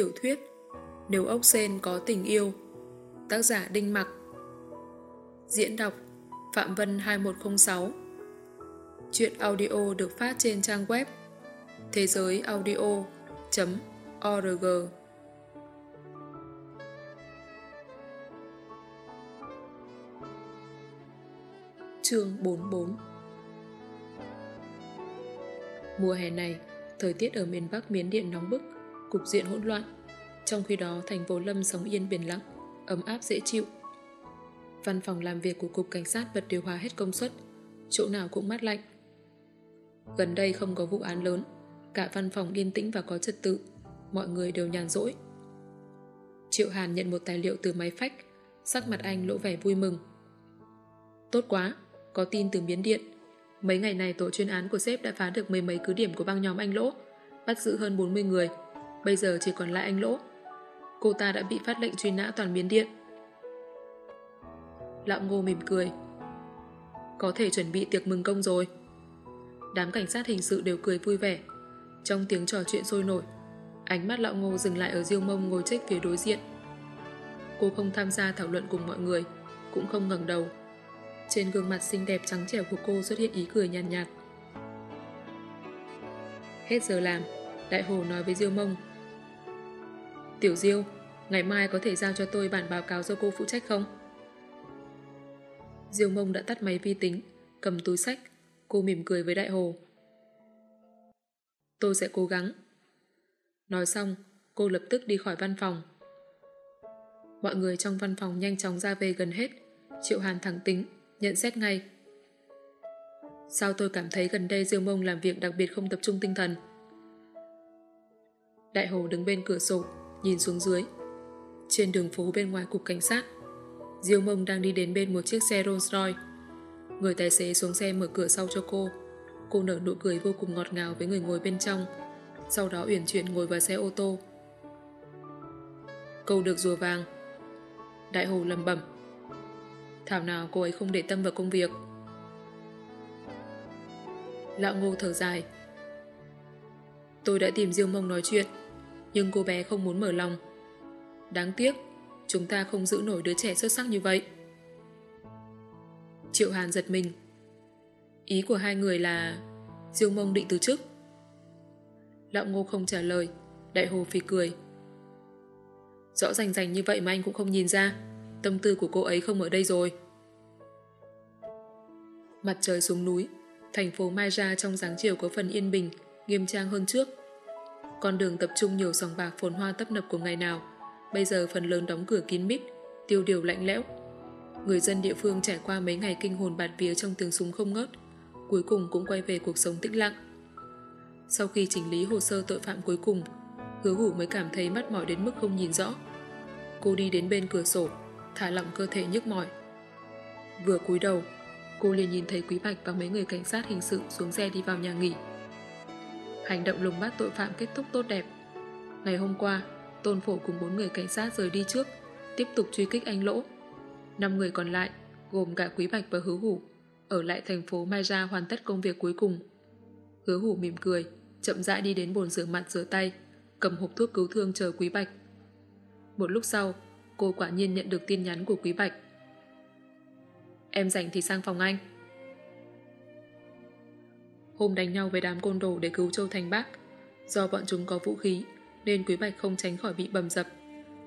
tiểu thuyết Nếu ốc sen có tình yêu Tác giả Đinh Mặc. Diễn đọc Phạm Vân 2106 Chuyện audio được phát trên trang web thế giới audio.org Chương 44 Mùa hè này, thời tiết ở miền Bắc Miến Điện nóng bức, cục diện hỗn loạn. Trong khi đó, thành phố Lâm sống yên biển lặng, ấm áp dễ chịu. Văn phòng làm việc của Cục Cảnh sát bật điều hòa hết công suất, chỗ nào cũng mát lạnh. Gần đây không có vụ án lớn, cả văn phòng yên tĩnh và có trật tự, mọi người đều nhàn rỗi. Triệu Hàn nhận một tài liệu từ máy phách, sắc mặt anh lỗ vẻ vui mừng. Tốt quá, có tin từ Miến Điện. Mấy ngày này tổ chuyên án của sếp đã phá được mười mấy cứ điểm của băng nhóm anh Lỗ, bắt giữ hơn 40 người. Bây giờ chỉ còn lại anh Lỗ. Cô ta đã bị phát lệnh truy nã toàn Miến Điện. Lão Ngô mỉm cười. Có thể chuẩn bị tiệc mừng công rồi. Đám cảnh sát hình sự đều cười vui vẻ. Trong tiếng trò chuyện sôi nổi, ánh mắt lão Ngô dừng lại ở Diêu Mông ngồi trách phía đối diện. Cô không tham gia thảo luận cùng mọi người, cũng không ngẩng đầu. Trên gương mặt xinh đẹp trắng trẻo của cô xuất hiện ý cười nhàn nhạt, nhạt. Hết giờ làm, Đại Hồ nói với Diêu Mông. Tiểu Diêu, ngày mai có thể giao cho tôi bản báo cáo do cô phụ trách không? Diêu Mông đã tắt máy vi tính, cầm túi sách, cô mỉm cười với Đại Hồ. Tôi sẽ cố gắng. Nói xong, cô lập tức đi khỏi văn phòng. Mọi người trong văn phòng nhanh chóng ra về gần hết. Triệu Hàn thẳng tính, nhận xét ngay. Sao tôi cảm thấy gần đây Diêu Mông làm việc đặc biệt không tập trung tinh thần? Đại Hồ đứng bên cửa sổ, nhìn xuống dưới. Trên đường phố bên ngoài cục cảnh sát, Diêu Mông đang đi đến bên một chiếc xe Rolls Royce. Người tài xế xuống xe mở cửa sau cho cô. Cô nở nụ cười vô cùng ngọt ngào với người ngồi bên trong, sau đó uyển chuyển ngồi vào xe ô tô. Câu được rùa vàng. Đại Hồ lầm bẩm Thảo nào cô ấy không để tâm vào công việc. Lão Ngô thở dài. Tôi đã tìm Diêu Mông nói chuyện, nhưng cô bé không muốn mở lòng. Đáng tiếc, chúng ta không giữ nổi đứa trẻ xuất sắc như vậy. Triệu Hàn giật mình. Ý của hai người là Diêu Mông định từ chức. Lão Ngô không trả lời, Đại Hồ phì cười. Rõ rành rành như vậy mà anh cũng không nhìn ra. Tâm tư của cô ấy không ở đây rồi. Mặt trời xuống núi, thành phố Mai Ra trong dáng chiều có phần yên bình, nghiêm trang hơn trước. Con đường tập trung nhiều sòng bạc phồn hoa tấp nập của ngày nào, bây giờ phần lớn đóng cửa kín mít, tiêu điều lạnh lẽo. Người dân địa phương trải qua mấy ngày kinh hồn bạt vía trong tiếng súng không ngớt, cuối cùng cũng quay về cuộc sống tĩnh lặng. Sau khi chỉnh lý hồ sơ tội phạm cuối cùng, hứa hủ mới cảm thấy mắt mỏi đến mức không nhìn rõ. Cô đi đến bên cửa sổ, thả lỏng cơ thể nhức mỏi. Vừa cúi đầu, cô liền nhìn thấy Quý Bạch và mấy người cảnh sát hình sự xuống xe đi vào nhà nghỉ. Hành động lùng bắt tội phạm kết thúc tốt đẹp. Ngày hôm qua, Tôn Phổ cùng bốn người cảnh sát rời đi trước, tiếp tục truy kích anh Lỗ. Năm người còn lại, gồm cả Quý Bạch và Hứa Hủ, ở lại thành phố Mai Ra hoàn tất công việc cuối cùng. Hứa Hủ mỉm cười, chậm rãi đi đến bồn rửa mặt rửa tay, cầm hộp thuốc cứu thương chờ Quý Bạch. Một lúc sau, cô quả nhiên nhận được tin nhắn của Quý Bạch. Em rảnh thì sang phòng anh. Hôm đánh nhau với đám côn đồ để cứu Châu Thành Bắc, do bọn chúng có vũ khí nên Quý Bạch không tránh khỏi bị bầm dập.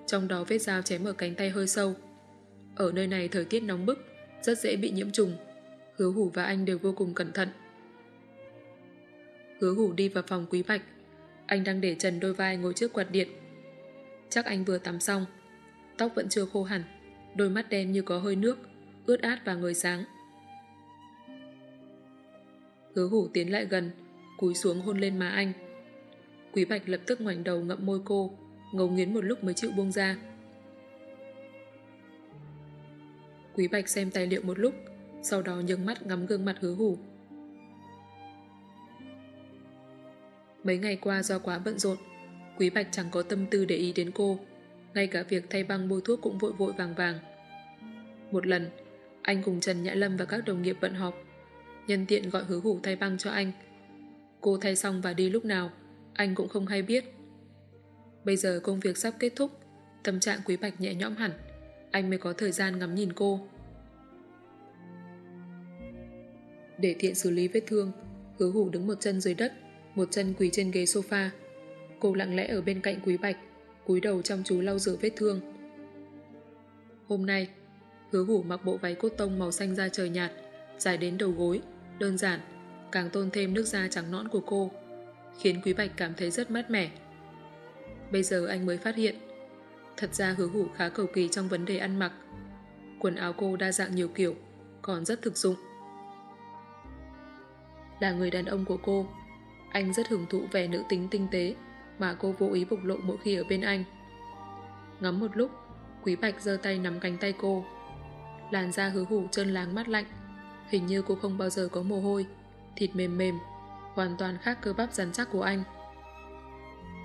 Trong đó vết dao chém ở cánh tay hơi sâu. Ở nơi này thời tiết nóng bức, rất dễ bị nhiễm trùng. Hứa Hủ và anh đều vô cùng cẩn thận. Hứa Hủ đi vào phòng Quý Bạch. Anh đang để trần đôi vai ngồi trước quạt điện. Chắc anh vừa tắm xong. Tóc vẫn chưa khô hẳn, đôi mắt đen như có hơi nước, ướt át và người sáng. Hứa hủ tiến lại gần, cúi xuống hôn lên má anh. Quý Bạch lập tức ngoảnh đầu ngậm môi cô, ngấu nghiến một lúc mới chịu buông ra. Quý Bạch xem tài liệu một lúc, sau đó nhấc mắt ngắm gương mặt hứa hủ. Mấy ngày qua do quá bận rộn, Quý Bạch chẳng có tâm tư để ý đến cô, ngay cả việc thay băng bôi thuốc cũng vội vội vàng vàng. Một lần, anh cùng Trần Nhã Lâm và các đồng nghiệp bận họp, nhân tiện gọi hứa hủ thay băng cho anh. Cô thay xong và đi lúc nào, anh cũng không hay biết. Bây giờ công việc sắp kết thúc, tâm trạng Quý Bạch nhẹ nhõm hẳn, anh mới có thời gian ngắm nhìn cô. Để tiện xử lý vết thương, hứa hủ đứng một chân dưới đất, một chân quỳ trên ghế sofa. Cô lặng lẽ ở bên cạnh Quý Bạch, cúi đầu chăm chú lau rửa vết thương. Hôm nay, hứa hủ mặc bộ váy cốt tông màu xanh da trời nhạt, dài đến đầu gối, đơn giản, càng tôn thêm nước da trắng nõn của cô, khiến Quý Bạch cảm thấy rất mát mẻ. Bây giờ anh mới phát hiện, thật ra hứa hủ khá cầu kỳ trong vấn đề ăn mặc. Quần áo cô đa dạng nhiều kiểu, còn rất thực dụng. Là người đàn ông của cô, anh rất hưởng thụ vẻ nữ tính tinh tế mà cô vô ý bộc lộ mỗi khi ở bên anh. Ngắm một lúc, Quý Bạch giơ tay nắm cánh tay cô. Làn da hứa hủ trơn láng mát lạnh. Hình như cô không bao giờ có mồ hôi, thịt mềm mềm, hoàn toàn khác cơ bắp rắn chắc của anh.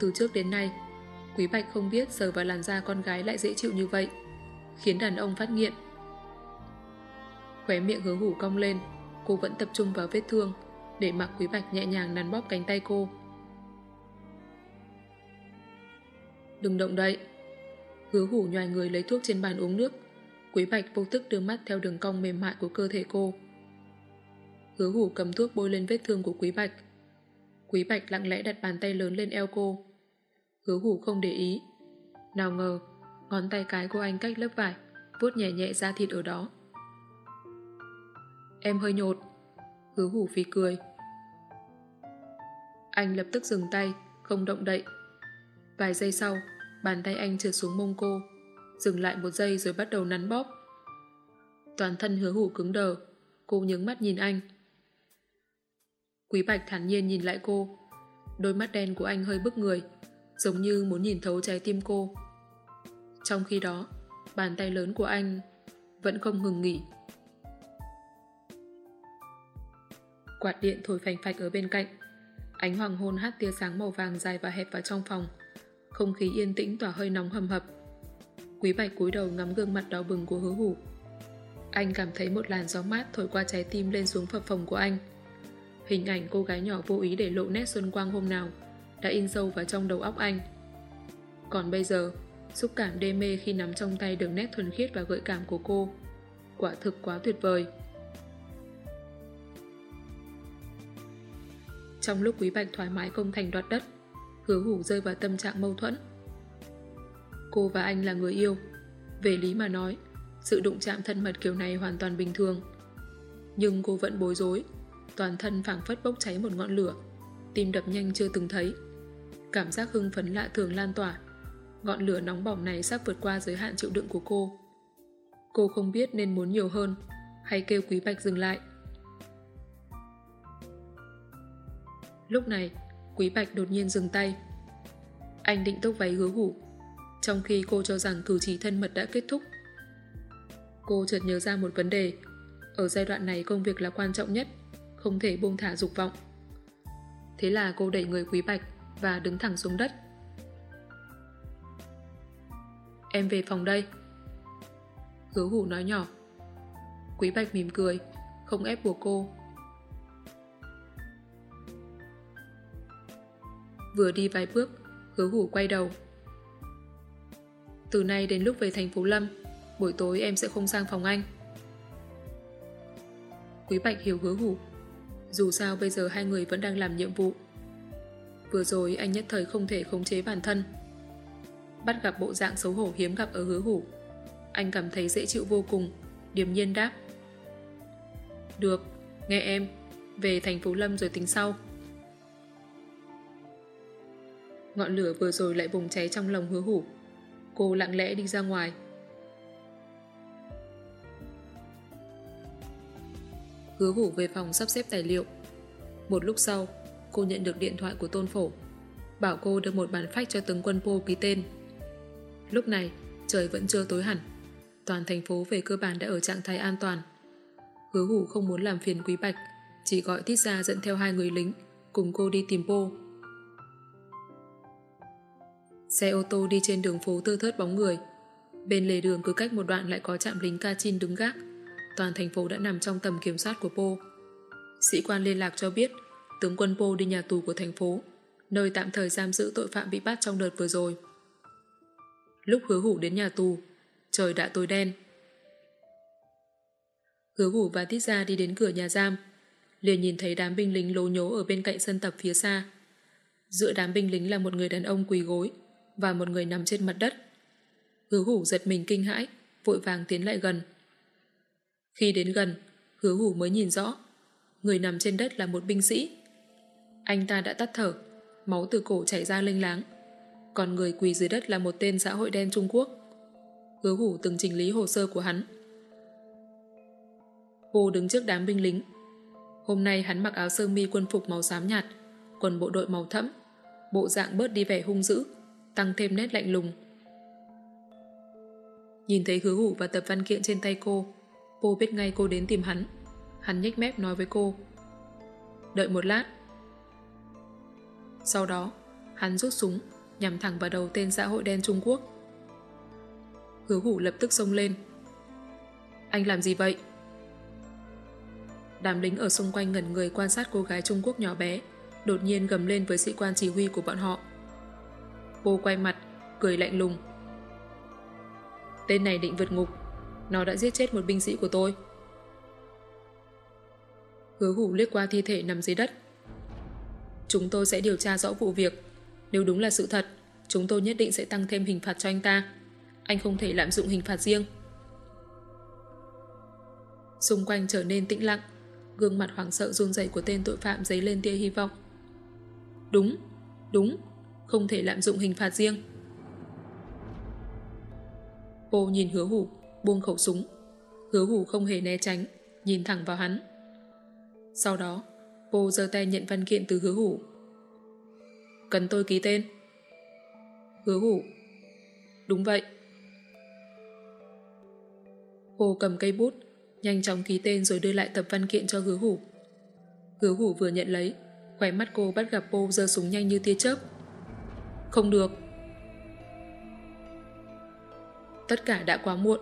Từ trước đến nay, Quý Bạch không biết sờ vào làn da con gái lại dễ chịu như vậy, khiến đàn ông phát nghiện. Khóe miệng hứa hủ cong lên, cô vẫn tập trung vào vết thương, để mặc Quý Bạch nhẹ nhàng nắn bóp cánh tay cô. Đừng động đậy. Hứa hủ nhòi người lấy thuốc trên bàn uống nước. Quý Bạch vô thức đưa mắt theo đường cong mềm mại của cơ thể cô. Hứa hủ cầm thuốc bôi lên vết thương của Quý Bạch. Quý Bạch lặng lẽ đặt bàn tay lớn lên eo cô. Hứa hủ không để ý. Nào ngờ, ngón tay cái của anh cách lớp vải, vuốt nhẹ nhẹ da thịt ở đó. Em hơi nhột. Hứa hủ phì cười. Anh lập tức dừng tay, không động đậy. Vài giây sau, bàn tay anh trượt xuống mông cô, dừng lại một giây rồi bắt đầu nắn bóp. Toàn thân hứa hủ cứng đờ, cô nhướng mắt nhìn anh. Quý Bạch thản nhiên nhìn lại cô, đôi mắt đen của anh hơi bức người, giống như muốn nhìn thấu trái tim cô. Trong khi đó, bàn tay lớn của anh vẫn không ngừng nghỉ. Quạt điện thổi phành phạch ở bên cạnh, ánh hoàng hôn hát tia sáng màu vàng dài và hẹp vào trong phòng. Không khí yên tĩnh tỏa hơi nóng hầm hập. Quý Bạch cúi đầu ngắm gương mặt đỏ bừng của hứa hủ. Anh cảm thấy một làn gió mát thổi qua trái tim lên xuống phập phòng của anh. Hình ảnh cô gái nhỏ vô ý để lộ nét xuân quang hôm nào đã in sâu vào trong đầu óc anh. Còn bây giờ, xúc cảm đê mê khi nắm trong tay đường nét thuần khiết và gợi cảm của cô. Quả thực quá tuyệt vời. Trong lúc Quý Bạch thoải mái công thành đoạt đất, hứa hủ rơi vào tâm trạng mâu thuẫn. Cô và anh là người yêu. Về lý mà nói, sự đụng chạm thân mật kiểu này hoàn toàn bình thường. Nhưng cô vẫn bối rối, toàn thân phảng phất bốc cháy một ngọn lửa, tim đập nhanh chưa từng thấy. Cảm giác hưng phấn lạ thường lan tỏa, ngọn lửa nóng bỏng này sắp vượt qua giới hạn chịu đựng của cô. Cô không biết nên muốn nhiều hơn, hay kêu Quý Bạch dừng lại. Lúc này, Quý Bạch đột nhiên dừng tay. Anh định tốc váy hứa hủ, trong khi cô cho rằng cử chỉ thân mật đã kết thúc. Cô chợt nhớ ra một vấn đề. Ở giai đoạn này công việc là quan trọng nhất, không thể buông thả dục vọng. Thế là cô đẩy người Quý Bạch và đứng thẳng xuống đất. Em về phòng đây. Hứa hủ nói nhỏ. Quý Bạch mỉm cười, không ép buộc cô. Vừa đi vài bước, hứa hủ quay đầu. Từ nay đến lúc về thành phố Lâm, buổi tối em sẽ không sang phòng anh. Quý Bạch hiểu hứa hủ. Dù sao bây giờ hai người vẫn đang làm nhiệm vụ. Vừa rồi anh nhất thời không thể khống chế bản thân. Bắt gặp bộ dạng xấu hổ hiếm gặp ở hứa hủ. Anh cảm thấy dễ chịu vô cùng, điềm nhiên đáp. Được, nghe em, về thành phố Lâm rồi tính sau. Ngọn lửa vừa rồi lại bùng cháy trong lòng hứa hủ. Cô lặng lẽ đi ra ngoài. Hứa hủ về phòng sắp xếp tài liệu. Một lúc sau, cô nhận được điện thoại của Tôn Phổ. Bảo cô đưa một bản phách cho tướng quân Pô ký tên. Lúc này, trời vẫn chưa tối hẳn. Toàn thành phố về cơ bản đã ở trạng thái an toàn. Hứa hủ không muốn làm phiền Quý Bạch, chỉ gọi Tít ra dẫn theo hai người lính, cùng cô đi tìm Pô. Xe ô tô đi trên đường phố thưa thớt bóng người. Bên lề đường cứ cách một đoạn lại có trạm lính ca chin đứng gác. Toàn thành phố đã nằm trong tầm kiểm soát của Po. Sĩ quan liên lạc cho biết tướng quân Po đi nhà tù của thành phố, nơi tạm thời giam giữ tội phạm bị bắt trong đợt vừa rồi. Lúc hứa hủ đến nhà tù, trời đã tối đen. Hứa hủ và Tiết Gia đi đến cửa nhà giam, liền nhìn thấy đám binh lính lố nhố ở bên cạnh sân tập phía xa. Giữa đám binh lính là một người đàn ông quỳ gối và một người nằm trên mặt đất. Hứa hủ giật mình kinh hãi, vội vàng tiến lại gần. Khi đến gần, hứa hủ mới nhìn rõ. Người nằm trên đất là một binh sĩ. Anh ta đã tắt thở, máu từ cổ chảy ra lênh láng. Còn người quỳ dưới đất là một tên xã hội đen Trung Quốc. Hứa hủ từng trình lý hồ sơ của hắn. Cô đứng trước đám binh lính. Hôm nay hắn mặc áo sơ mi quân phục màu xám nhạt, quần bộ đội màu thẫm, bộ dạng bớt đi vẻ hung dữ, tăng thêm nét lạnh lùng. Nhìn thấy hứa hủ và tập văn kiện trên tay cô, cô biết ngay cô đến tìm hắn. Hắn nhếch mép nói với cô. Đợi một lát. Sau đó, hắn rút súng, nhằm thẳng vào đầu tên xã hội đen Trung Quốc. Hứa hủ lập tức xông lên. Anh làm gì vậy? Đám lính ở xung quanh ngẩn người quan sát cô gái Trung Quốc nhỏ bé, đột nhiên gầm lên với sĩ quan chỉ huy của bọn họ. Cô quay mặt, cười lạnh lùng. Tên này định vượt ngục, nó đã giết chết một binh sĩ của tôi. Hứa hủ liếc qua thi thể nằm dưới đất. Chúng tôi sẽ điều tra rõ vụ việc. Nếu đúng là sự thật, chúng tôi nhất định sẽ tăng thêm hình phạt cho anh ta. Anh không thể lạm dụng hình phạt riêng. Xung quanh trở nên tĩnh lặng, gương mặt hoảng sợ run rẩy của tên tội phạm dấy lên tia hy vọng. Đúng, đúng, không thể lạm dụng hình phạt riêng. Cô nhìn hứa hủ, buông khẩu súng. Hứa hủ không hề né tránh, nhìn thẳng vào hắn. Sau đó, cô giơ tay nhận văn kiện từ hứa hủ. Cần tôi ký tên. Hứa hủ. Đúng vậy. Cô cầm cây bút, nhanh chóng ký tên rồi đưa lại tập văn kiện cho hứa hủ. Hứa hủ vừa nhận lấy, khỏe mắt cô bắt gặp cô giơ súng nhanh như tia chớp. Không được. Tất cả đã quá muộn.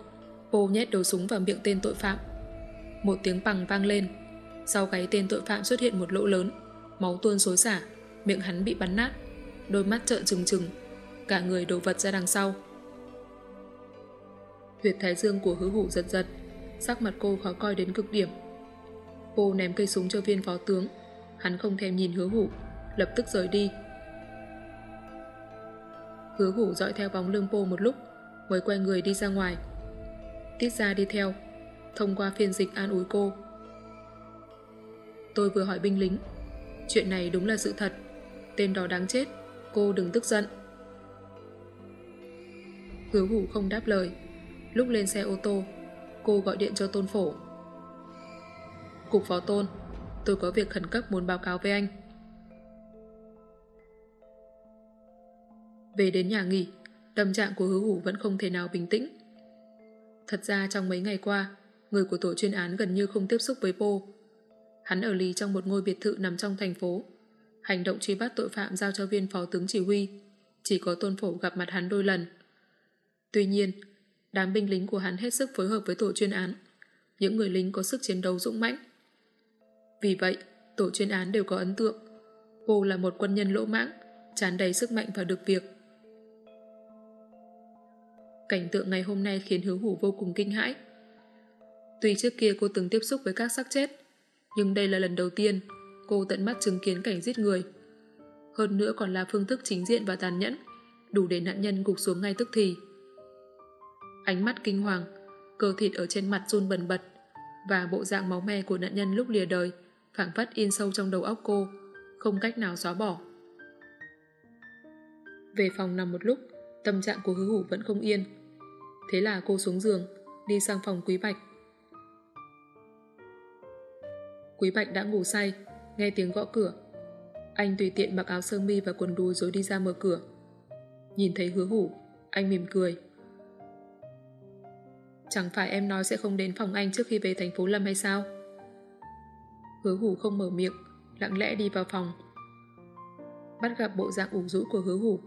Vô nhét đầu súng vào miệng tên tội phạm. Một tiếng bằng vang lên. Sau gáy tên tội phạm xuất hiện một lỗ lớn. Máu tuôn xối xả. Miệng hắn bị bắn nát. Đôi mắt trợn trừng trừng. Cả người đổ vật ra đằng sau. Huyệt thái dương của hứa hủ giật giật. Sắc mặt cô khó coi đến cực điểm. Cô ném cây súng cho viên phó tướng. Hắn không thèm nhìn hứa hủ. Lập tức rời đi. Hứa hủ dõi theo bóng lưng cô một lúc, mới quay người đi ra ngoài. Tiết ra đi theo, thông qua phiên dịch an ủi cô. Tôi vừa hỏi binh lính, chuyện này đúng là sự thật, tên đó đáng chết, cô đừng tức giận. Hứa hủ không đáp lời, lúc lên xe ô tô, cô gọi điện cho tôn phổ. Cục phó tôn, tôi có việc khẩn cấp muốn báo cáo với anh. Về đến nhà nghỉ, tâm trạng của hứa hủ vẫn không thể nào bình tĩnh. Thật ra trong mấy ngày qua, người của tổ chuyên án gần như không tiếp xúc với Pô. Hắn ở lì trong một ngôi biệt thự nằm trong thành phố. Hành động truy bắt tội phạm giao cho viên phó tướng chỉ huy. Chỉ có tôn phổ gặp mặt hắn đôi lần. Tuy nhiên, đám binh lính của hắn hết sức phối hợp với tổ chuyên án. Những người lính có sức chiến đấu dũng mãnh. Vì vậy, tổ chuyên án đều có ấn tượng. Pô là một quân nhân lỗ mãng, tràn đầy sức mạnh và được việc. Cảnh tượng ngày hôm nay khiến hứa hủ vô cùng kinh hãi. Tuy trước kia cô từng tiếp xúc với các xác chết, nhưng đây là lần đầu tiên cô tận mắt chứng kiến cảnh giết người. Hơn nữa còn là phương thức chính diện và tàn nhẫn, đủ để nạn nhân gục xuống ngay tức thì. Ánh mắt kinh hoàng, cơ thịt ở trên mặt run bần bật và bộ dạng máu me của nạn nhân lúc lìa đời phảng phất in sâu trong đầu óc cô, không cách nào xóa bỏ. Về phòng nằm một lúc, tâm trạng của hứa hủ vẫn không yên. Thế là cô xuống giường, đi sang phòng Quý Bạch. Quý Bạch đã ngủ say, nghe tiếng gõ cửa. Anh tùy tiện mặc áo sơ mi và quần đùi rồi đi ra mở cửa. Nhìn thấy hứa hủ, anh mỉm cười. Chẳng phải em nói sẽ không đến phòng anh trước khi về thành phố Lâm hay sao? Hứa hủ không mở miệng, lặng lẽ đi vào phòng. Bắt gặp bộ dạng ủ rũ của hứa hủ.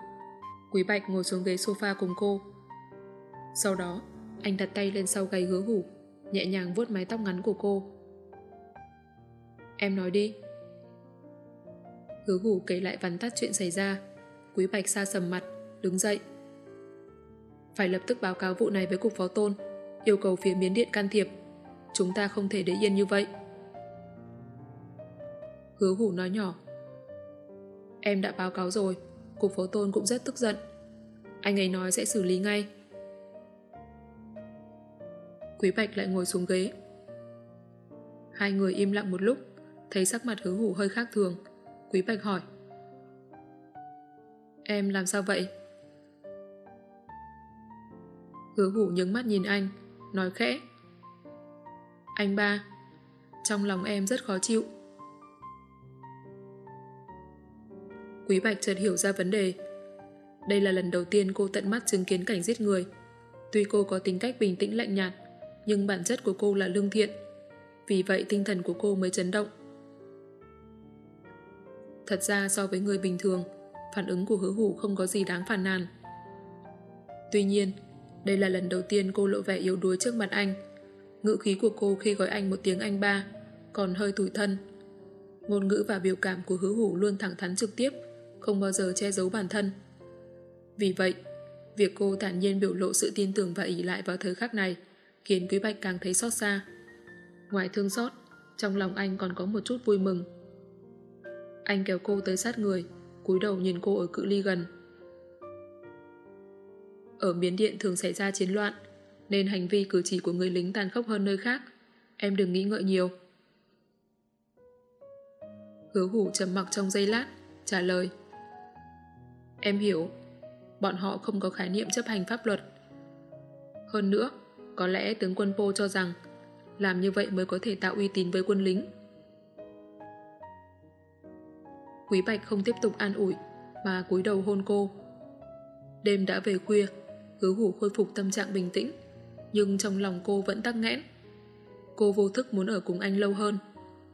Quý Bạch ngồi xuống ghế sofa cùng cô. Sau đó, anh đặt tay lên sau gáy hứa hủ, nhẹ nhàng vuốt mái tóc ngắn của cô. Em nói đi. Hứa hủ kể lại vắn tắt chuyện xảy ra. Quý Bạch xa sầm mặt, đứng dậy. phải lập tức báo cáo vụ này với cục phó tôn, yêu cầu phía miến điện can thiệp. Chúng ta không thể để yên như vậy. Hứa hủ nói nhỏ. Em đã báo cáo rồi, cục phó tôn cũng rất tức giận. Anh ấy nói sẽ xử lý ngay. Quý Bạch lại ngồi xuống ghế. Hai người im lặng một lúc, thấy sắc mặt hứa hủ hơi khác thường. Quý Bạch hỏi. Em làm sao vậy? Hứa hủ nhướng mắt nhìn anh, nói khẽ. Anh ba, trong lòng em rất khó chịu. Quý Bạch chợt hiểu ra vấn đề. Đây là lần đầu tiên cô tận mắt chứng kiến cảnh giết người. Tuy cô có tính cách bình tĩnh lạnh nhạt, nhưng bản chất của cô là lương thiện. Vì vậy tinh thần của cô mới chấn động. Thật ra so với người bình thường, phản ứng của hứa hủ không có gì đáng phản nàn. Tuy nhiên, đây là lần đầu tiên cô lộ vẻ yếu đuối trước mặt anh. Ngữ khí của cô khi gọi anh một tiếng anh ba, còn hơi tủi thân. Ngôn ngữ và biểu cảm của hứa hủ luôn thẳng thắn trực tiếp, không bao giờ che giấu bản thân. Vì vậy, việc cô thản nhiên biểu lộ sự tin tưởng và ý lại vào thời khắc này khiến Quý Bạch càng thấy xót xa. Ngoài thương xót, trong lòng anh còn có một chút vui mừng. Anh kéo cô tới sát người, cúi đầu nhìn cô ở cự ly gần. Ở miến điện thường xảy ra chiến loạn, nên hành vi cử chỉ của người lính tàn khốc hơn nơi khác. Em đừng nghĩ ngợi nhiều. Hứa hủ trầm mặc trong giây lát, trả lời. Em hiểu, bọn họ không có khái niệm chấp hành pháp luật. Hơn nữa, có lẽ tướng quân Po cho rằng làm như vậy mới có thể tạo uy tín với quân lính. Quý Bạch không tiếp tục an ủi mà cúi đầu hôn cô. Đêm đã về khuya, hứa hủ khôi phục tâm trạng bình tĩnh nhưng trong lòng cô vẫn tắc nghẽn. Cô vô thức muốn ở cùng anh lâu hơn.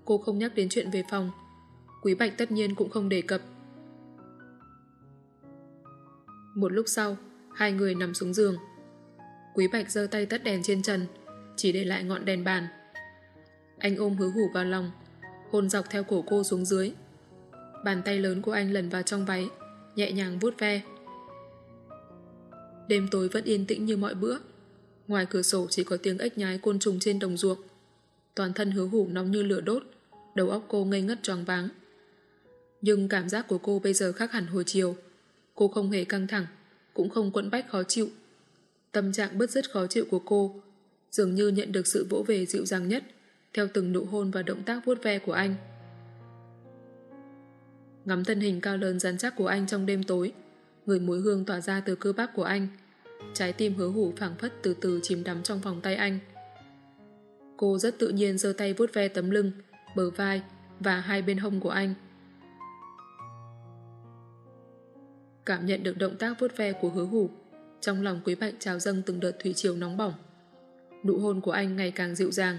Cô không nhắc đến chuyện về phòng. Quý Bạch tất nhiên cũng không đề cập. Một lúc sau, hai người nằm xuống giường. Quý Bạch giơ tay tắt đèn trên trần, chỉ để lại ngọn đèn bàn. Anh ôm hứa hủ vào lòng, hôn dọc theo cổ cô xuống dưới. Bàn tay lớn của anh lần vào trong váy, nhẹ nhàng vuốt ve. Đêm tối vẫn yên tĩnh như mọi bữa. Ngoài cửa sổ chỉ có tiếng ếch nhái côn trùng trên đồng ruộng. Toàn thân hứa hủ nóng như lửa đốt, đầu óc cô ngây ngất tròn váng. Nhưng cảm giác của cô bây giờ khác hẳn hồi chiều. Cô không hề căng thẳng, cũng không quẫn bách khó chịu. Tâm trạng bứt rất khó chịu của cô dường như nhận được sự vỗ về dịu dàng nhất theo từng nụ hôn và động tác vuốt ve của anh. Ngắm thân hình cao lớn rắn chắc của anh trong đêm tối, người mùi hương tỏa ra từ cơ bắp của anh. Trái tim hứa hủ phảng phất từ từ chìm đắm trong vòng tay anh. Cô rất tự nhiên giơ tay vuốt ve tấm lưng, bờ vai và hai bên hông của anh. Cảm nhận được động tác vuốt ve của hứa hủ, trong lòng quý bạch trào dâng từng đợt thủy chiều nóng bỏng. Nụ hôn của anh ngày càng dịu dàng.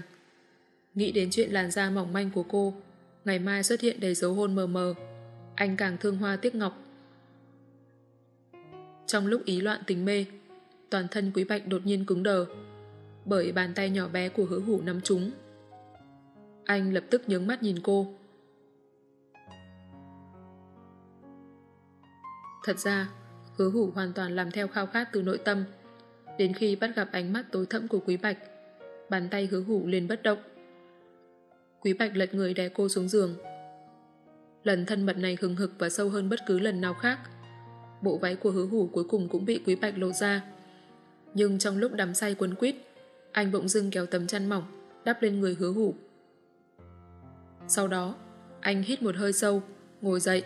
Nghĩ đến chuyện làn da mỏng manh của cô, ngày mai xuất hiện đầy dấu hôn mờ mờ, anh càng thương hoa tiếc ngọc. Trong lúc ý loạn tình mê, toàn thân quý bạch đột nhiên cứng đờ, bởi bàn tay nhỏ bé của hứa hủ nắm chúng. Anh lập tức nhướng mắt nhìn cô. Thật ra, hứa hủ hoàn toàn làm theo khao khát từ nội tâm. Đến khi bắt gặp ánh mắt tối thẫm của Quý Bạch, bàn tay hứa hủ liền bất động. Quý Bạch lật người đè cô xuống giường. Lần thân mật này hừng hực và sâu hơn bất cứ lần nào khác. Bộ váy của hứa hủ cuối cùng cũng bị Quý Bạch lộ ra. Nhưng trong lúc đắm say quấn quýt, anh bỗng dưng kéo tấm chăn mỏng, đắp lên người hứa hủ. Sau đó, anh hít một hơi sâu, ngồi dậy.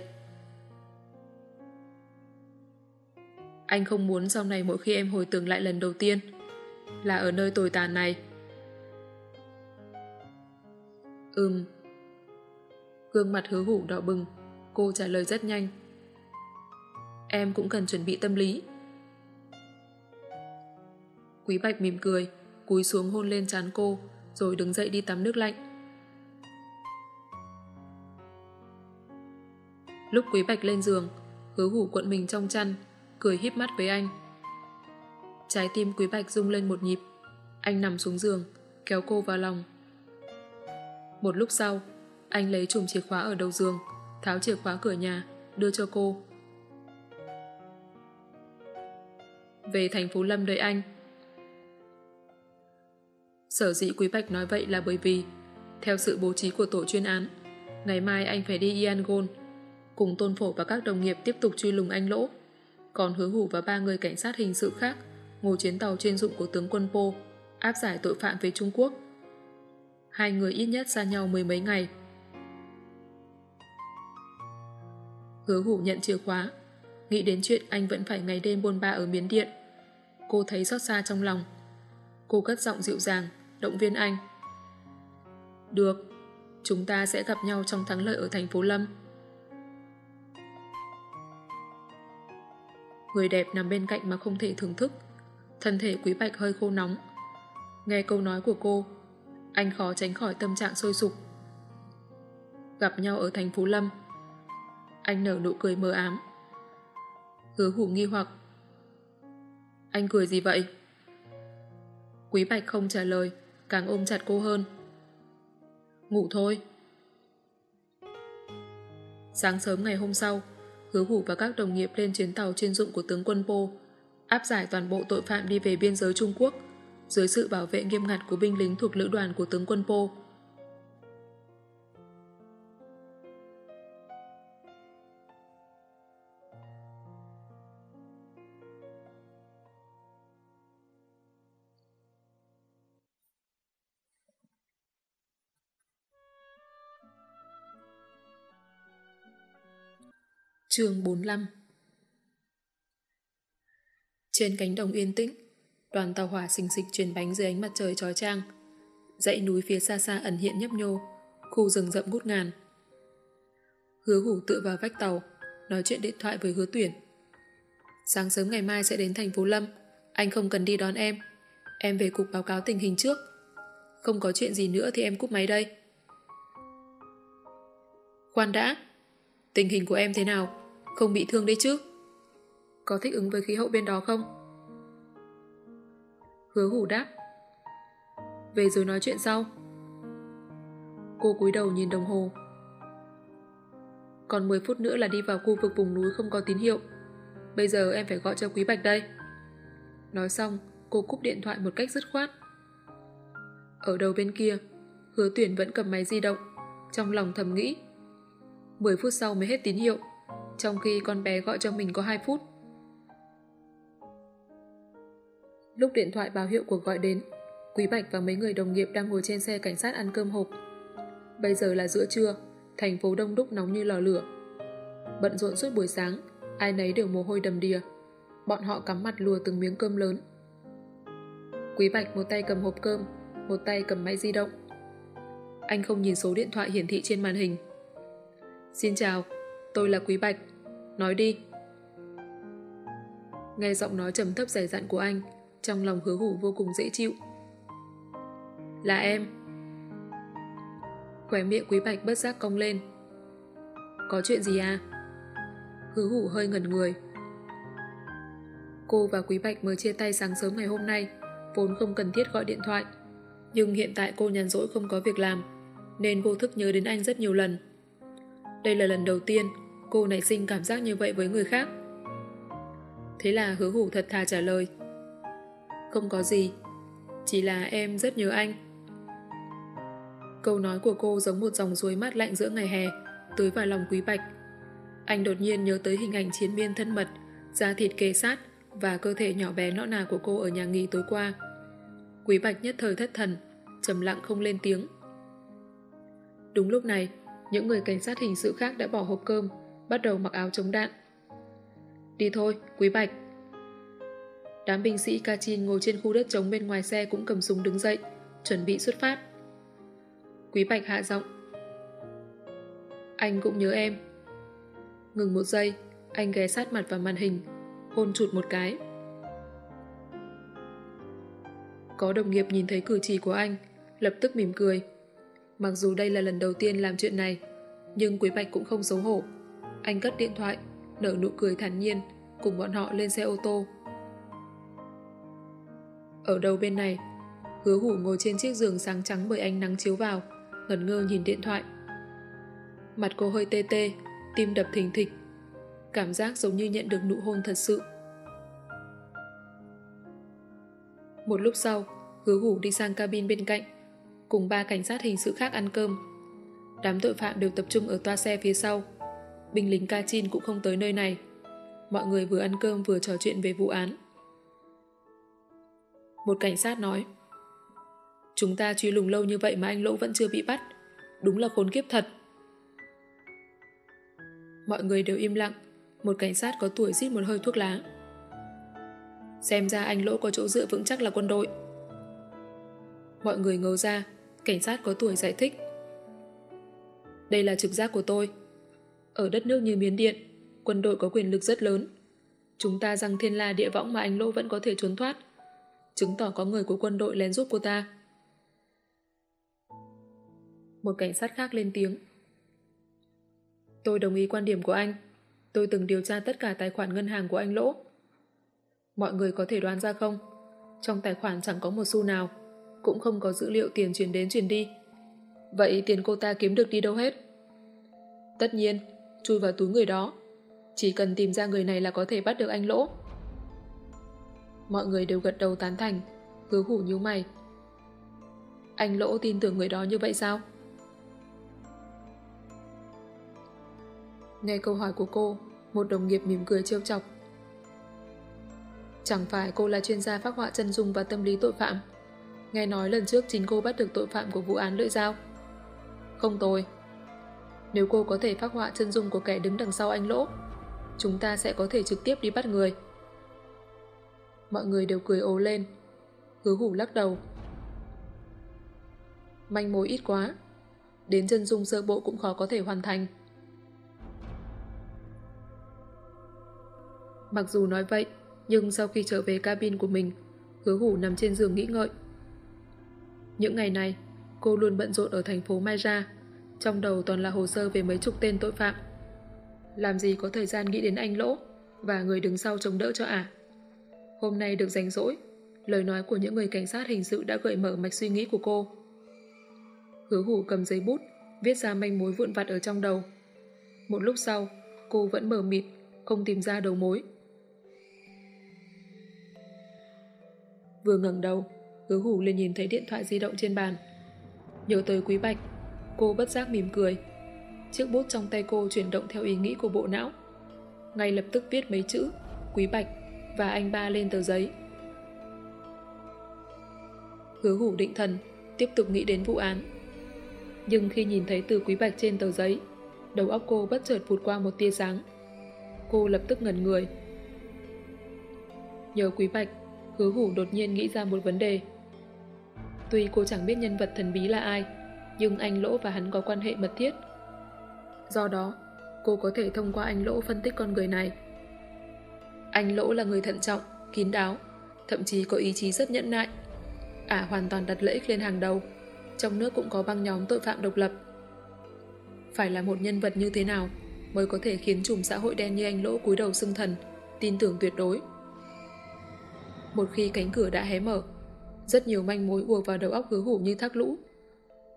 Anh không muốn sau này mỗi khi em hồi tưởng lại lần đầu tiên là ở nơi tồi tàn này. Ừm. Gương mặt hứa hủ đỏ bừng, cô trả lời rất nhanh. Em cũng cần chuẩn bị tâm lý. Quý Bạch mỉm cười, cúi xuống hôn lên trán cô, rồi đứng dậy đi tắm nước lạnh. Lúc Quý Bạch lên giường, hứa hủ cuộn mình trong chăn, cười híp mắt với anh. Trái tim Quý Bạch rung lên một nhịp. Anh nằm xuống giường, kéo cô vào lòng. Một lúc sau, anh lấy chùm chìa khóa ở đầu giường, tháo chìa khóa cửa nhà, đưa cho cô. về thành phố Lâm đợi anh. Sở dĩ Quý Bạch nói vậy là bởi vì theo sự bố trí của tổ chuyên án ngày mai anh phải đi Yangon cùng tôn phổ và các đồng nghiệp tiếp tục truy lùng anh lỗ còn hứa hủ và ba người cảnh sát hình sự khác ngồi chuyến tàu chuyên dụng của tướng quân Po áp giải tội phạm về Trung Quốc. Hai người ít nhất xa nhau mười mấy ngày. Hứa hủ nhận chìa khóa, nghĩ đến chuyện anh vẫn phải ngày đêm buôn ba ở Miến Điện. Cô thấy xót xa trong lòng. Cô cất giọng dịu dàng, động viên anh. Được, chúng ta sẽ gặp nhau trong thắng lợi ở thành phố Lâm. Người đẹp nằm bên cạnh mà không thể thưởng thức. Thân thể quý bạch hơi khô nóng. Nghe câu nói của cô, anh khó tránh khỏi tâm trạng sôi sục. Gặp nhau ở thành phố Lâm. Anh nở nụ cười mơ ám. Hứa hủ nghi hoặc. Anh cười gì vậy? Quý bạch không trả lời, càng ôm chặt cô hơn. Ngủ thôi. Sáng sớm ngày hôm sau, Hứa Hủ và các đồng nghiệp lên chuyến tàu chuyên dụng của tướng quân Po, áp giải toàn bộ tội phạm đi về biên giới Trung Quốc, dưới sự bảo vệ nghiêm ngặt của binh lính thuộc lữ đoàn của tướng quân Po. Chương 45 Trên cánh đồng yên tĩnh, đoàn tàu hỏa xình xịch chuyển bánh dưới ánh mặt trời trói trang. Dãy núi phía xa xa ẩn hiện nhấp nhô, khu rừng rậm ngút ngàn. Hứa hủ tựa vào vách tàu, nói chuyện điện thoại với hứa tuyển. Sáng sớm ngày mai sẽ đến thành phố Lâm, anh không cần đi đón em. Em về cục báo cáo tình hình trước. Không có chuyện gì nữa thì em cúp máy đây. Khoan đã, tình hình của em thế nào? Không bị thương đấy chứ? Có thích ứng với khí hậu bên đó không? Hứa hủ đáp. Về rồi nói chuyện sau. Cô cúi đầu nhìn đồng hồ. Còn 10 phút nữa là đi vào khu vực vùng núi không có tín hiệu. Bây giờ em phải gọi cho Quý Bạch đây. Nói xong, cô cúp điện thoại một cách dứt khoát. Ở đầu bên kia, hứa tuyển vẫn cầm máy di động, trong lòng thầm nghĩ. 10 phút sau mới hết tín hiệu trong khi con bé gọi cho mình có 2 phút. Lúc điện thoại báo hiệu cuộc gọi đến, Quý Bạch và mấy người đồng nghiệp đang ngồi trên xe cảnh sát ăn cơm hộp. Bây giờ là giữa trưa, thành phố đông đúc nóng như lò lửa. Bận rộn suốt buổi sáng, ai nấy đều mồ hôi đầm đìa. Bọn họ cắm mặt lùa từng miếng cơm lớn. Quý Bạch một tay cầm hộp cơm, một tay cầm máy di động. Anh không nhìn số điện thoại hiển thị trên màn hình. Xin chào, tôi là Quý Bạch. Nói đi. Nghe giọng nói trầm thấp dày dặn của anh, trong lòng hứa hủ vô cùng dễ chịu. Là em. Khỏe miệng Quý Bạch bất giác cong lên. Có chuyện gì à? Hứa hủ hơi ngẩn người. Cô và Quý Bạch mới chia tay sáng sớm ngày hôm nay, vốn không cần thiết gọi điện thoại. Nhưng hiện tại cô nhàn rỗi không có việc làm, nên vô thức nhớ đến anh rất nhiều lần. Đây là lần đầu tiên cô nảy sinh cảm giác như vậy với người khác. Thế là hứa hủ thật thà trả lời. Không có gì, chỉ là em rất nhớ anh. Câu nói của cô giống một dòng suối mát lạnh giữa ngày hè, tưới vào lòng quý bạch. Anh đột nhiên nhớ tới hình ảnh chiến miên thân mật, da thịt kề sát và cơ thể nhỏ bé nọ nà của cô ở nhà nghỉ tối qua. Quý bạch nhất thời thất thần, trầm lặng không lên tiếng. Đúng lúc này, những người cảnh sát hình sự khác đã bỏ hộp cơm, bắt đầu mặc áo chống đạn. Đi thôi, Quý Bạch. Đám binh sĩ Kachin ngồi trên khu đất trống bên ngoài xe cũng cầm súng đứng dậy, chuẩn bị xuất phát. Quý Bạch hạ giọng. Anh cũng nhớ em. Ngừng một giây, anh ghé sát mặt vào màn hình, hôn chụt một cái. Có đồng nghiệp nhìn thấy cử chỉ của anh, lập tức mỉm cười. Mặc dù đây là lần đầu tiên làm chuyện này, nhưng Quý Bạch cũng không xấu hổ. Anh cất điện thoại, nở nụ cười thản nhiên, cùng bọn họ lên xe ô tô. Ở đầu bên này, hứa hủ ngồi trên chiếc giường sáng trắng bởi ánh nắng chiếu vào, ngẩn ngơ nhìn điện thoại. Mặt cô hơi tê tê, tim đập thình thịch. Cảm giác giống như nhận được nụ hôn thật sự. Một lúc sau, hứa hủ đi sang cabin bên cạnh, cùng ba cảnh sát hình sự khác ăn cơm. Đám tội phạm đều tập trung ở toa xe phía sau. Binh lính Kachin cũng không tới nơi này. Mọi người vừa ăn cơm vừa trò chuyện về vụ án. Một cảnh sát nói Chúng ta truy lùng lâu như vậy mà anh Lỗ vẫn chưa bị bắt. Đúng là khốn kiếp thật. Mọi người đều im lặng. Một cảnh sát có tuổi rít một hơi thuốc lá. Xem ra anh Lỗ có chỗ dựa vững chắc là quân đội. Mọi người ngấu ra, cảnh sát có tuổi giải thích. Đây là trực giác của tôi. Ở đất nước như Miến Điện, quân đội có quyền lực rất lớn. Chúng ta rằng thiên la địa võng mà anh Lỗ vẫn có thể trốn thoát. Chứng tỏ có người của quân đội lén giúp cô ta. Một cảnh sát khác lên tiếng. Tôi đồng ý quan điểm của anh. Tôi từng điều tra tất cả tài khoản ngân hàng của anh Lỗ. Mọi người có thể đoán ra không? Trong tài khoản chẳng có một xu nào, cũng không có dữ liệu tiền chuyển đến chuyển đi. Vậy tiền cô ta kiếm được đi đâu hết? Tất nhiên, chui vào túi người đó. Chỉ cần tìm ra người này là có thể bắt được anh Lỗ. Mọi người đều gật đầu tán thành, hứa hủ nhíu mày. Anh Lỗ tin tưởng người đó như vậy sao? Nghe câu hỏi của cô, một đồng nghiệp mỉm cười trêu chọc. Chẳng phải cô là chuyên gia phát họa chân dung và tâm lý tội phạm. Nghe nói lần trước chính cô bắt được tội phạm của vụ án lưỡi dao. Không tôi. Nếu cô có thể phát họa chân dung của kẻ đứng đằng sau anh Lỗ, chúng ta sẽ có thể trực tiếp đi bắt người. Mọi người đều cười ố lên. Hứa hủ lắc đầu. Manh mối ít quá. Đến chân dung sơ bộ cũng khó có thể hoàn thành. Mặc dù nói vậy, nhưng sau khi trở về cabin của mình, hứa hủ nằm trên giường nghĩ ngợi. Những ngày này, cô luôn bận rộn ở thành phố Mai Ra, trong đầu toàn là hồ sơ về mấy chục tên tội phạm. Làm gì có thời gian nghĩ đến anh Lỗ và người đứng sau chống đỡ cho ả. Hôm nay được rảnh rỗi, lời nói của những người cảnh sát hình sự đã gợi mở mạch suy nghĩ của cô. Hứa hủ cầm giấy bút, viết ra manh mối vụn vặt ở trong đầu. Một lúc sau, cô vẫn mờ mịt, không tìm ra đầu mối. Vừa ngẩng đầu, hứa hủ liền nhìn thấy điện thoại di động trên bàn. Nhớ tới Quý Bạch, cô bất giác mỉm cười. Chiếc bút trong tay cô chuyển động theo ý nghĩ của bộ não. Ngay lập tức viết mấy chữ Quý Bạch và anh ba lên tờ giấy. Hứa hủ định thần, tiếp tục nghĩ đến vụ án. Nhưng khi nhìn thấy từ Quý Bạch trên tờ giấy, đầu óc cô bất chợt vụt qua một tia sáng. Cô lập tức ngẩn người. Nhờ Quý Bạch, hứa hủ đột nhiên nghĩ ra một vấn đề. Tuy cô chẳng biết nhân vật thần bí là ai, nhưng anh Lỗ và hắn có quan hệ mật thiết. Do đó, cô có thể thông qua anh Lỗ phân tích con người này. Anh Lỗ là người thận trọng, kín đáo, thậm chí có ý chí rất nhẫn nại. Ả hoàn toàn đặt lợi ích lên hàng đầu. Trong nước cũng có băng nhóm tội phạm độc lập. Phải là một nhân vật như thế nào mới có thể khiến chùm xã hội đen như anh Lỗ cúi đầu xưng thần, tin tưởng tuyệt đối. Một khi cánh cửa đã hé mở, rất nhiều manh mối buộc vào đầu óc hứa hủ như thác lũ.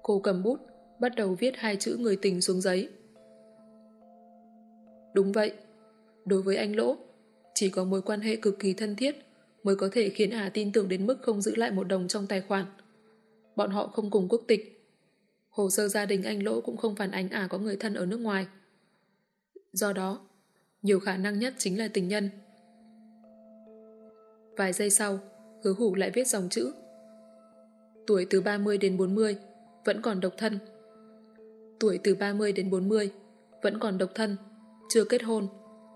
Cô cầm bút, bắt đầu viết hai chữ người tình xuống giấy. Đúng vậy, đối với anh Lỗ, chỉ có mối quan hệ cực kỳ thân thiết mới có thể khiến Hà tin tưởng đến mức không giữ lại một đồng trong tài khoản. Bọn họ không cùng quốc tịch. Hồ sơ gia đình anh Lỗ cũng không phản ánh Ả có người thân ở nước ngoài. Do đó, nhiều khả năng nhất chính là tình nhân. Vài giây sau, hứa hủ lại viết dòng chữ. Tuổi từ 30 đến 40, vẫn còn độc thân. Tuổi từ 30 đến 40, vẫn còn độc thân, chưa kết hôn,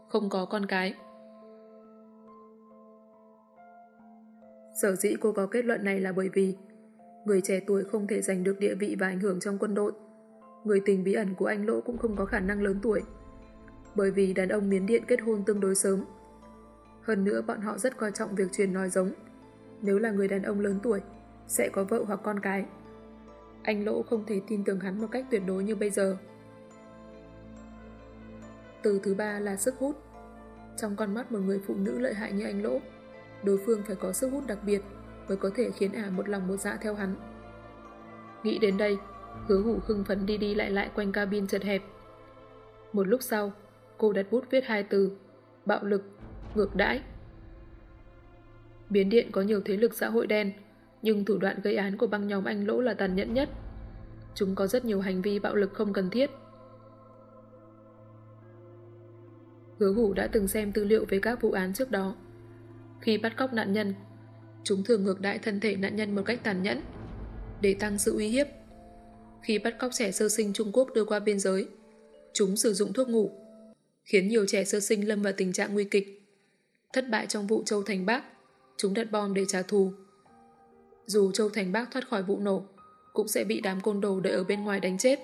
không có con cái. Sở dĩ cô có kết luận này là bởi vì người trẻ tuổi không thể giành được địa vị và ảnh hưởng trong quân đội. Người tình bí ẩn của anh Lỗ cũng không có khả năng lớn tuổi. Bởi vì đàn ông miến điện kết hôn tương đối sớm, hơn nữa bọn họ rất coi trọng việc truyền nói giống. Nếu là người đàn ông lớn tuổi, sẽ có vợ hoặc con cái. Anh Lỗ không thể tin tưởng hắn một cách tuyệt đối như bây giờ. Từ thứ ba là sức hút. Trong con mắt một người phụ nữ lợi hại như anh Lỗ, đối phương phải có sức hút đặc biệt mới có thể khiến ả một lòng một dạ theo hắn. Nghĩ đến đây, hứa hủ hưng phấn đi đi lại lại quanh cabin chật hẹp. Một lúc sau, cô đặt bút viết hai từ, bạo lực ngược đãi. Biến điện có nhiều thế lực xã hội đen, nhưng thủ đoạn gây án của băng nhóm anh Lỗ là tàn nhẫn nhất. Chúng có rất nhiều hành vi bạo lực không cần thiết. Hứa hủ đã từng xem tư liệu về các vụ án trước đó. Khi bắt cóc nạn nhân, chúng thường ngược đại thân thể nạn nhân một cách tàn nhẫn để tăng sự uy hiếp. Khi bắt cóc trẻ sơ sinh Trung Quốc đưa qua biên giới, chúng sử dụng thuốc ngủ, khiến nhiều trẻ sơ sinh lâm vào tình trạng nguy kịch. Thất bại trong vụ Châu Thành Bắc, chúng đặt bom để trả thù. Dù Châu Thành Bác thoát khỏi vụ nổ, cũng sẽ bị đám côn đồ đợi ở bên ngoài đánh chết.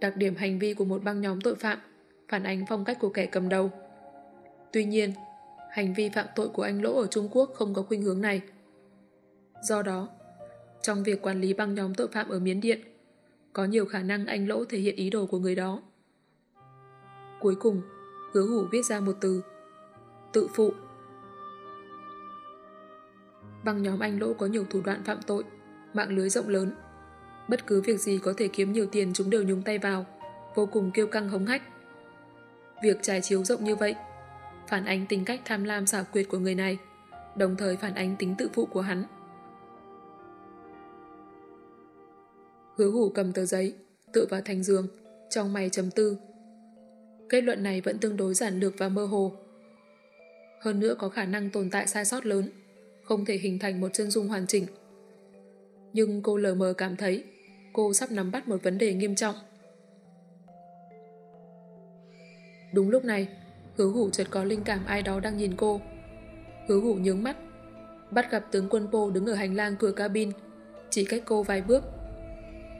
Đặc điểm hành vi của một băng nhóm tội phạm phản ánh phong cách của kẻ cầm đầu. Tuy nhiên, hành vi phạm tội của anh Lỗ ở Trung Quốc không có khuynh hướng này. Do đó, trong việc quản lý băng nhóm tội phạm ở Miến Điện, có nhiều khả năng anh Lỗ thể hiện ý đồ của người đó. Cuối cùng, hứa hủ viết ra một từ tự phụ. Băng nhóm anh Lỗ có nhiều thủ đoạn phạm tội, mạng lưới rộng lớn. Bất cứ việc gì có thể kiếm nhiều tiền chúng đều nhúng tay vào, vô cùng kêu căng hống hách. Việc trải chiếu rộng như vậy, phản ánh tính cách tham lam xảo quyệt của người này, đồng thời phản ánh tính tự phụ của hắn. Hứa hủ cầm tờ giấy, tựa vào thành giường, trong mày chấm tư. Kết luận này vẫn tương đối giản lược và mơ hồ. Hơn nữa có khả năng tồn tại sai sót lớn, không thể hình thành một chân dung hoàn chỉnh. Nhưng cô lờ mờ cảm thấy cô sắp nắm bắt một vấn đề nghiêm trọng. Đúng lúc này, hứa hủ chợt có linh cảm ai đó đang nhìn cô. Hứa hủ nhướng mắt, bắt gặp tướng quân Pô đứng ở hành lang cửa cabin, chỉ cách cô vài bước.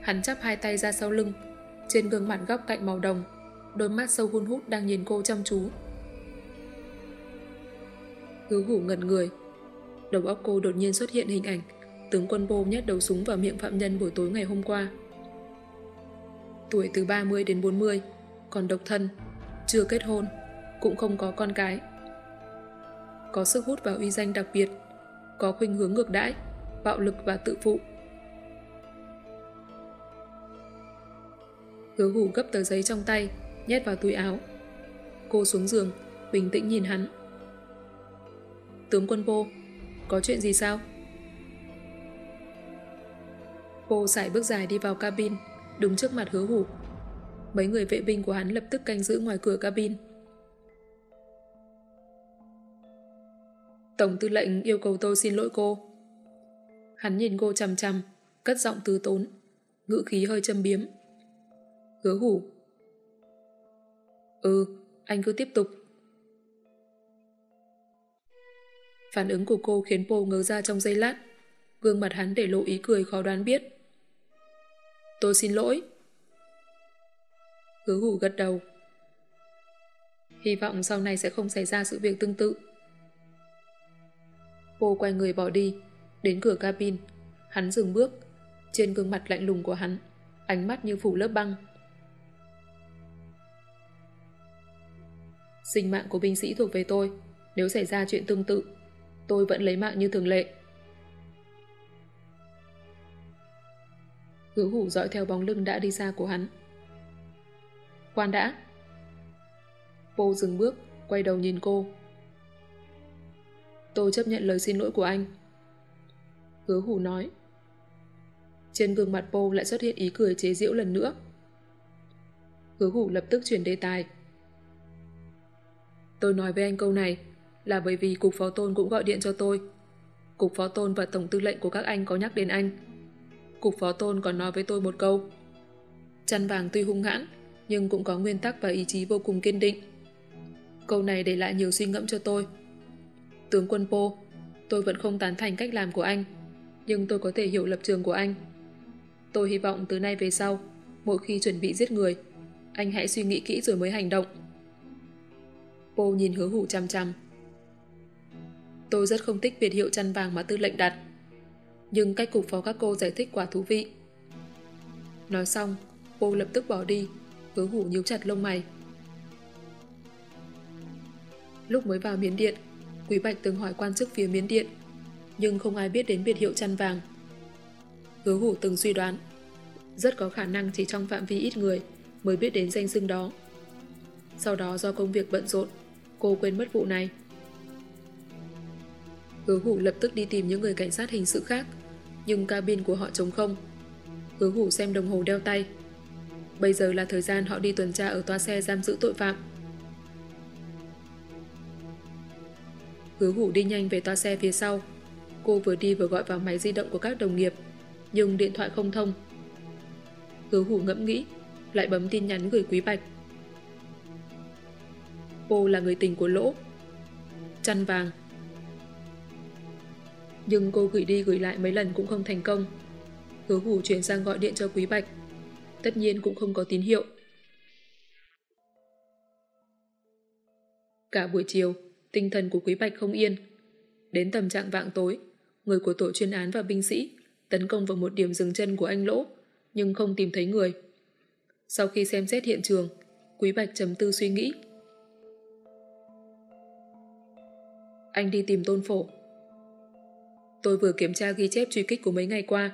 Hắn chắp hai tay ra sau lưng, trên gương mặt góc cạnh màu đồng, đôi mắt sâu hun hút đang nhìn cô chăm chú. Hứa hủ ngẩn người. Đầu óc cô đột nhiên xuất hiện hình ảnh tướng quân bô nhét đầu súng vào miệng phạm nhân buổi tối ngày hôm qua. Tuổi từ 30 đến 40, còn độc thân, chưa kết hôn, cũng không có con cái. Có sức hút và uy danh đặc biệt, có khuynh hướng ngược đãi, bạo lực và tự phụ. Hứa hủ gấp tờ giấy trong tay, nhét vào túi áo. Cô xuống giường, bình tĩnh nhìn hắn. Tướng quân vô, có chuyện gì sao? Cô sải bước dài đi vào cabin, đứng trước mặt hứa hủ. Mấy người vệ binh của hắn lập tức canh giữ ngoài cửa cabin. Tổng tư lệnh yêu cầu tôi xin lỗi cô. Hắn nhìn cô chằm chằm, cất giọng từ tốn, ngữ khí hơi châm biếm. Hứa hủ. Ừ, anh cứ tiếp tục. Phản ứng của cô khiến Pô ngớ ra trong giây lát. Gương mặt hắn để lộ ý cười khó đoán biết. Tôi xin lỗi. Hứa hủ gật đầu. Hy vọng sau này sẽ không xảy ra sự việc tương tự. Cô quay người bỏ đi, đến cửa cabin. Hắn dừng bước, trên gương mặt lạnh lùng của hắn, ánh mắt như phủ lớp băng. Sinh mạng của binh sĩ thuộc về tôi, nếu xảy ra chuyện tương tự, tôi vẫn lấy mạng như thường lệ. Hứa hủ dõi theo bóng lưng đã đi xa của hắn. Khoan đã. Pô dừng bước, quay đầu nhìn cô. Tôi chấp nhận lời xin lỗi của anh. Hứa hủ nói. Trên gương mặt paul lại xuất hiện ý cười chế giễu lần nữa. Hứa hủ lập tức chuyển đề tài. Tôi nói với anh câu này là bởi vì Cục Phó Tôn cũng gọi điện cho tôi. Cục Phó Tôn và Tổng Tư lệnh của các anh có nhắc đến anh. Cục Phó Tôn còn nói với tôi một câu. Chăn vàng tuy hung hãn, nhưng cũng có nguyên tắc và ý chí vô cùng kiên định. Câu này để lại nhiều suy ngẫm cho tôi. Tướng quân Po, tôi vẫn không tán thành cách làm của anh, nhưng tôi có thể hiểu lập trường của anh. Tôi hy vọng từ nay về sau, mỗi khi chuẩn bị giết người, anh hãy suy nghĩ kỹ rồi mới hành động. Po nhìn hứa hủ chăm chăm. Tôi rất không thích biệt hiệu chăn vàng mà tư lệnh đặt nhưng cách cục phó các cô giải thích quả thú vị. Nói xong, cô lập tức bỏ đi, hứa hủ nhíu chặt lông mày. Lúc mới vào miến điện, Quý Bạch từng hỏi quan chức phía miến điện, nhưng không ai biết đến biệt hiệu chăn vàng. Hứa hủ từng suy đoán, rất có khả năng chỉ trong phạm vi ít người mới biết đến danh xưng đó. Sau đó do công việc bận rộn, cô quên mất vụ này. Hứa hủ lập tức đi tìm những người cảnh sát hình sự khác, nhưng cabin của họ trống không. Hứa hủ xem đồng hồ đeo tay. Bây giờ là thời gian họ đi tuần tra ở toa xe giam giữ tội phạm. Hứa hủ đi nhanh về toa xe phía sau. Cô vừa đi vừa gọi vào máy di động của các đồng nghiệp, nhưng điện thoại không thông. Hứa hủ ngẫm nghĩ, lại bấm tin nhắn gửi Quý Bạch. Cô là người tình của Lỗ. Chăn vàng. Nhưng cô gửi đi gửi lại mấy lần cũng không thành công. Hứa hủ chuyển sang gọi điện cho Quý Bạch. Tất nhiên cũng không có tín hiệu. Cả buổi chiều, tinh thần của Quý Bạch không yên. Đến tầm trạng vạng tối, người của tổ chuyên án và binh sĩ tấn công vào một điểm dừng chân của anh Lỗ, nhưng không tìm thấy người. Sau khi xem xét hiện trường, Quý Bạch chấm tư suy nghĩ. Anh đi tìm tôn phổ. Tôi vừa kiểm tra ghi chép truy kích của mấy ngày qua.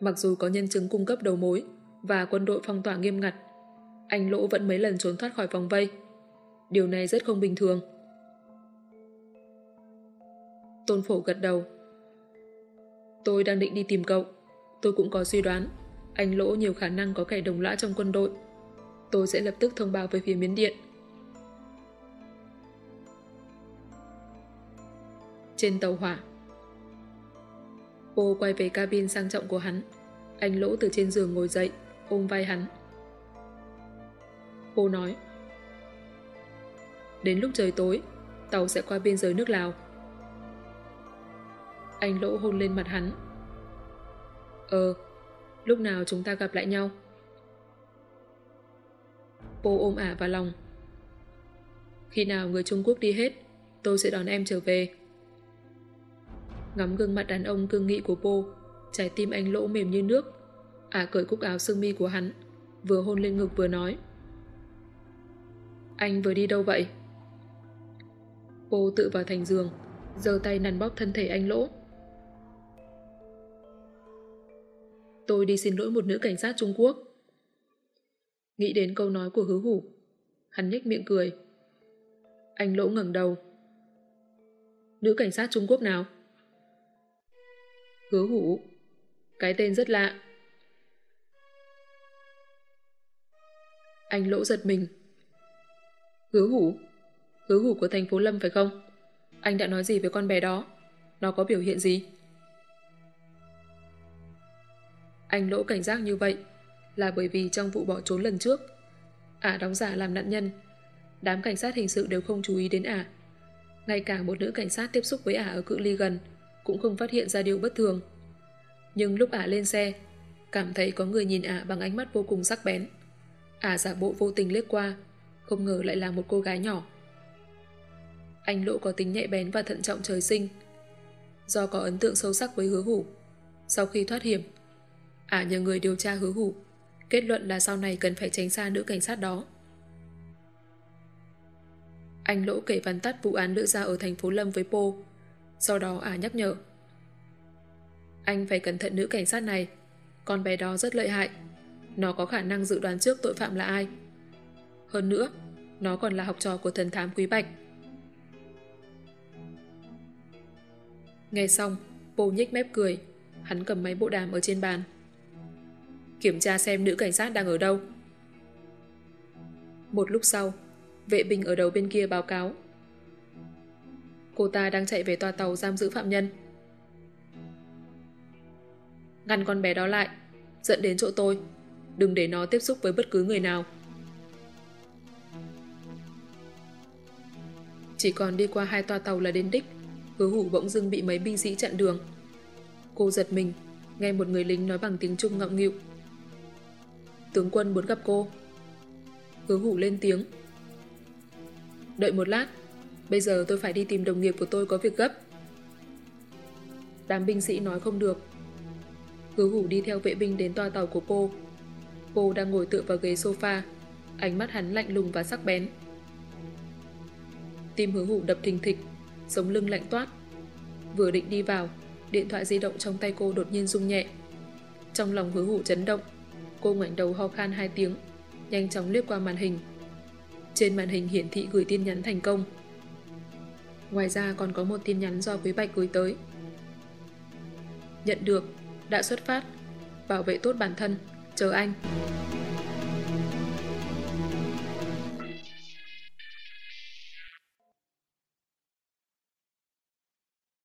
Mặc dù có nhân chứng cung cấp đầu mối và quân đội phong tỏa nghiêm ngặt, anh Lỗ vẫn mấy lần trốn thoát khỏi vòng vây. Điều này rất không bình thường. Tôn phổ gật đầu. Tôi đang định đi tìm cậu. Tôi cũng có suy đoán. Anh Lỗ nhiều khả năng có kẻ đồng lõa trong quân đội. Tôi sẽ lập tức thông báo với phía Miến Điện. Trên tàu hỏa Cô quay về cabin sang trọng của hắn. Anh Lỗ từ trên giường ngồi dậy, ôm vai hắn. Cô nói Đến lúc trời tối, tàu sẽ qua biên giới nước Lào. Anh Lỗ hôn lên mặt hắn. Ờ, lúc nào chúng ta gặp lại nhau? Cô ôm ả vào lòng. Khi nào người Trung Quốc đi hết, tôi sẽ đón em trở về. Ngắm gương mặt đàn ông cương nghị của cô, trái tim anh lỗ mềm như nước. Ả cởi cúc áo sương mi của hắn, vừa hôn lên ngực vừa nói. Anh vừa đi đâu vậy? Cô tự vào thành giường, giơ tay nắn bóp thân thể anh lỗ. Tôi đi xin lỗi một nữ cảnh sát Trung Quốc. Nghĩ đến câu nói của hứa hủ, hắn nhếch miệng cười. Anh lỗ ngẩng đầu. Nữ cảnh sát Trung Quốc nào? Hứa hủ. Cái tên rất lạ. Anh lỗ giật mình. Hứa hủ? Hứa hủ của thành phố Lâm phải không? Anh đã nói gì với con bé đó? Nó có biểu hiện gì? Anh lỗ cảnh giác như vậy là bởi vì trong vụ bỏ trốn lần trước, ả đóng giả làm nạn nhân. Đám cảnh sát hình sự đều không chú ý đến ả. Ngay cả một nữ cảnh sát tiếp xúc với ả ở cự ly gần cũng không phát hiện ra điều bất thường. Nhưng lúc ả lên xe, cảm thấy có người nhìn ả bằng ánh mắt vô cùng sắc bén. Ả giả bộ vô tình liếc qua, không ngờ lại là một cô gái nhỏ. Anh Lộ có tính nhạy bén và thận trọng trời sinh. Do có ấn tượng sâu sắc với hứa hủ, sau khi thoát hiểm, ả nhờ người điều tra hứa hủ, kết luận là sau này cần phải tránh xa nữ cảnh sát đó. Anh Lỗ kể văn tắt vụ án nữ ra ở thành phố Lâm với Po. Sau đó ả nhắc nhở. Anh phải cẩn thận nữ cảnh sát này. Con bé đó rất lợi hại. Nó có khả năng dự đoán trước tội phạm là ai. Hơn nữa, nó còn là học trò của thần thám Quý Bạch. Nghe xong, Bồ nhếch mép cười. Hắn cầm máy bộ đàm ở trên bàn. Kiểm tra xem nữ cảnh sát đang ở đâu. Một lúc sau, vệ binh ở đầu bên kia báo cáo. Cô ta đang chạy về toa tàu giam giữ phạm nhân. Ngăn con bé đó lại, dẫn đến chỗ tôi. Đừng để nó tiếp xúc với bất cứ người nào. Chỉ còn đi qua hai toa tàu là đến đích, hứa hủ bỗng dưng bị mấy binh sĩ chặn đường. Cô giật mình, nghe một người lính nói bằng tiếng Trung ngọng nghịu. Tướng quân muốn gặp cô. Hứa hủ lên tiếng. Đợi một lát, bây giờ tôi phải đi tìm đồng nghiệp của tôi có việc gấp. Đám binh sĩ nói không được. Hứa hủ đi theo vệ binh đến toa tàu của cô. Cô đang ngồi tựa vào ghế sofa, ánh mắt hắn lạnh lùng và sắc bén. Tim hứa hủ đập thình thịch, sống lưng lạnh toát. Vừa định đi vào, điện thoại di động trong tay cô đột nhiên rung nhẹ. Trong lòng hứa hủ chấn động, cô ngoảnh đầu ho khan hai tiếng, nhanh chóng liếc qua màn hình. Trên màn hình hiển thị gửi tin nhắn thành công. Ngoài ra còn có một tin nhắn do Quý Bạch gửi tới. Nhận được, đã xuất phát, bảo vệ tốt bản thân, chờ anh.